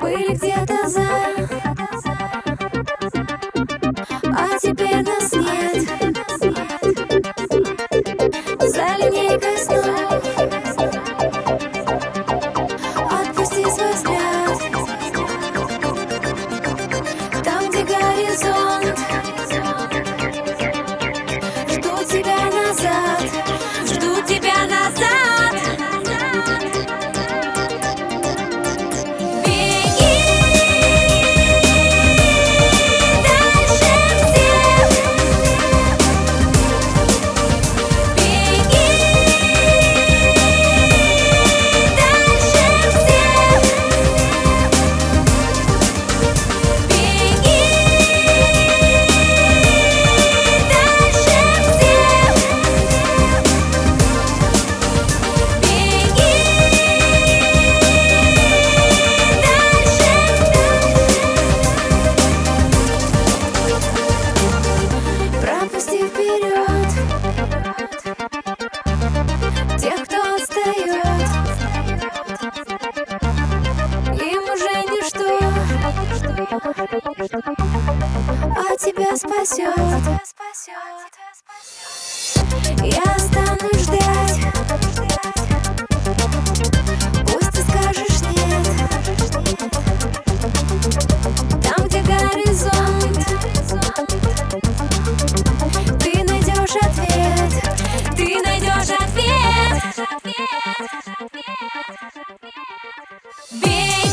Были где-то за тебя спасет. Я стану ждать. Пусть ты скажешь нет. Там, где горизонт, ты найдешь ответ. Ты найдешь ответ. Бей!